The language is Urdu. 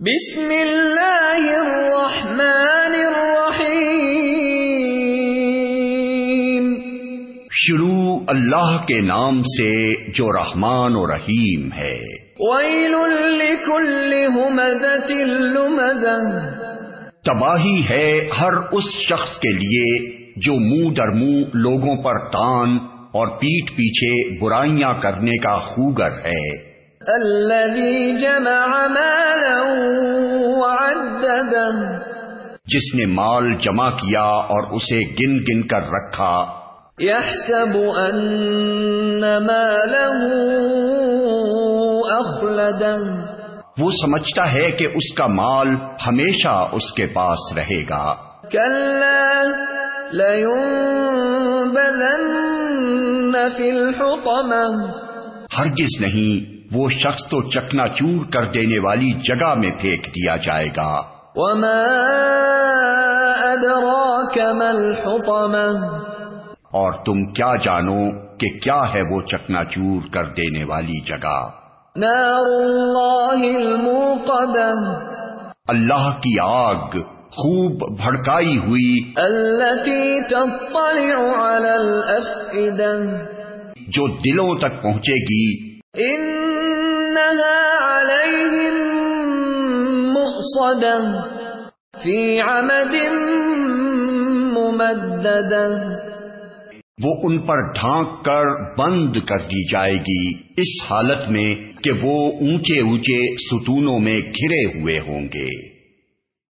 بسم اللہ الرحمن الرحیم شروع اللہ کے نام سے جو رحمان و رحیم ہے۔ ویل لکل ہمزت لمزہ تباہی ہے ہر اس شخص کے لیے جو منہ در منہ لوگوں پر تان اور پیٹ پیچھے برائیاں کرنے کا خوگر ہے۔ الذي جمع مالا جس نے مال جمع کیا اور اسے گن گن کر رکھا۔ يحسب ان ماله وہ سمجھتا ہے کہ اس کا مال ہمیشہ اس کے پاس رہے گا۔ في الحطمة۔ ہرگز نہیں وہ شخص تو چکنا چور کر دینے والی جگہ میں پھینک دیا جائے گا۔ وما أدراك ما الحطمة اور تم کیا جانو کہ کیا ہے وہ چکنا چور کر دینے والی جگہ؟ نار الموقدة اللہ کی آگ خوب بھڑکائی ہوئی۔ التي تطلع على جو دلوں تک پہنچے گی۔ إنها مؤصدة في عمد ممددة وہ ان پر ڈھانک کر بند کر دی جائے گی اس حالت میں کہ وہ اونچے اونچے ستونوں میں گھرے ہوئے ہوں گے۔